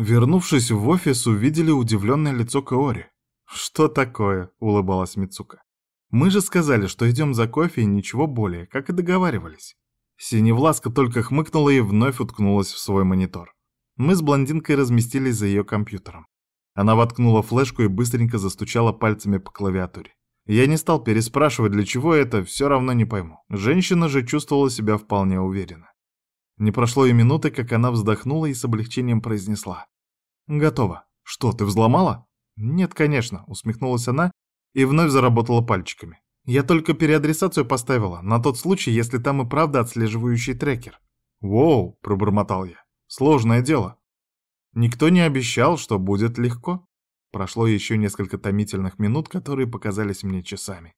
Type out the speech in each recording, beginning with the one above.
Вернувшись в офис, увидели удивленное лицо Каори. «Что такое?» — улыбалась Мицука. «Мы же сказали, что идем за кофе и ничего более, как и договаривались». Синевласка только хмыкнула и вновь уткнулась в свой монитор. Мы с блондинкой разместились за ее компьютером. Она воткнула флешку и быстренько застучала пальцами по клавиатуре. Я не стал переспрашивать, для чего это, все равно не пойму. Женщина же чувствовала себя вполне уверенно. Не прошло и минуты, как она вздохнула и с облегчением произнесла. «Готово. Что, ты взломала?» «Нет, конечно», — усмехнулась она и вновь заработала пальчиками. «Я только переадресацию поставила, на тот случай, если там и правда отслеживающий трекер». «Воу», — пробормотал я, — «сложное дело». Никто не обещал, что будет легко. Прошло еще несколько томительных минут, которые показались мне часами.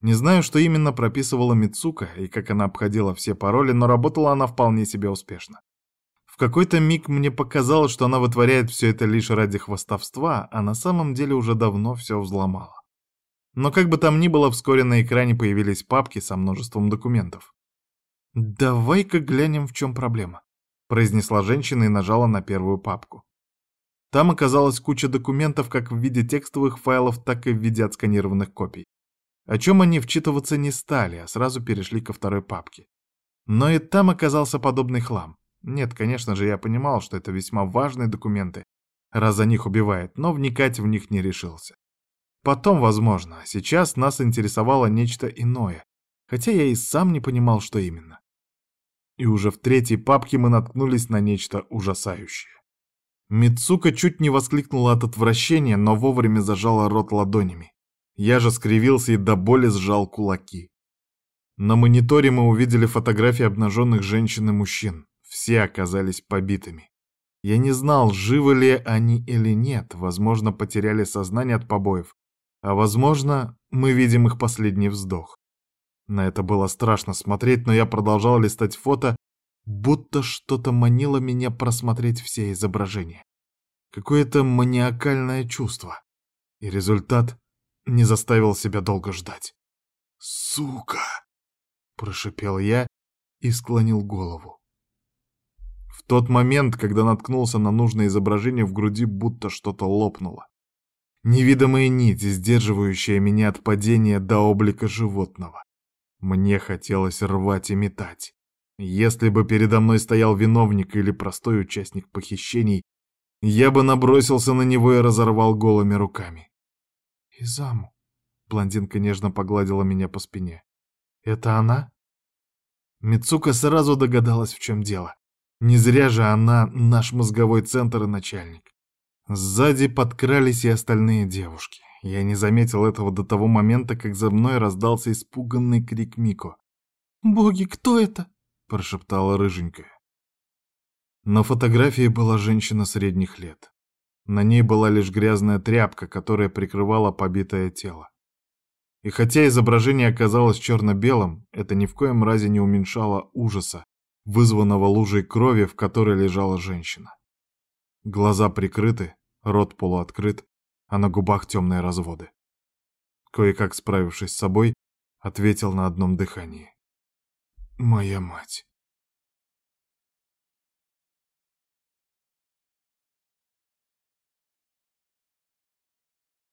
Не знаю, что именно прописывала Мицука и как она обходила все пароли, но работала она вполне себе успешно. В какой-то миг мне показалось, что она вытворяет все это лишь ради хвастовства, а на самом деле уже давно все взломала. Но как бы там ни было, вскоре на экране появились папки со множеством документов. «Давай-ка глянем, в чем проблема», произнесла женщина и нажала на первую папку. Там оказалась куча документов как в виде текстовых файлов, так и в виде отсканированных копий. О чем они вчитываться не стали, а сразу перешли ко второй папке. Но и там оказался подобный хлам. Нет, конечно же, я понимал, что это весьма важные документы, раз за них убивает, но вникать в них не решился. Потом, возможно, сейчас нас интересовало нечто иное, хотя я и сам не понимал, что именно. И уже в третьей папке мы наткнулись на нечто ужасающее. Мицука чуть не воскликнула от отвращения, но вовремя зажала рот ладонями. Я же скривился и до боли сжал кулаки. На мониторе мы увидели фотографии обнаженных женщин и мужчин. Все оказались побитыми. Я не знал, живы ли они или нет, возможно, потеряли сознание от побоев, а возможно, мы видим их последний вздох. На это было страшно смотреть, но я продолжал листать фото, будто что-то манило меня просмотреть все изображения. Какое-то маниакальное чувство. И результат не заставил себя долго ждать. «Сука!» — прошипел я и склонил голову. В тот момент, когда наткнулся на нужное изображение, в груди будто что-то лопнуло. Невидимая нить, сдерживающая меня от падения до облика животного. Мне хотелось рвать и метать. Если бы передо мной стоял виновник или простой участник похищений, я бы набросился на него и разорвал голыми руками. «Изаму», — блондинка нежно погладила меня по спине. «Это она?» Мицука сразу догадалась, в чем дело. Не зря же она наш мозговой центр и начальник. Сзади подкрались и остальные девушки. Я не заметил этого до того момента, как за мной раздался испуганный крик Мико. «Боги, кто это?» — прошептала рыженькая. На фотографии была женщина средних лет. На ней была лишь грязная тряпка, которая прикрывала побитое тело. И хотя изображение оказалось черно-белым, это ни в коем разе не уменьшало ужаса, вызванного лужей крови, в которой лежала женщина. Глаза прикрыты, рот полуоткрыт, а на губах темные разводы. Кое-как справившись с собой, ответил на одном дыхании. «Моя мать».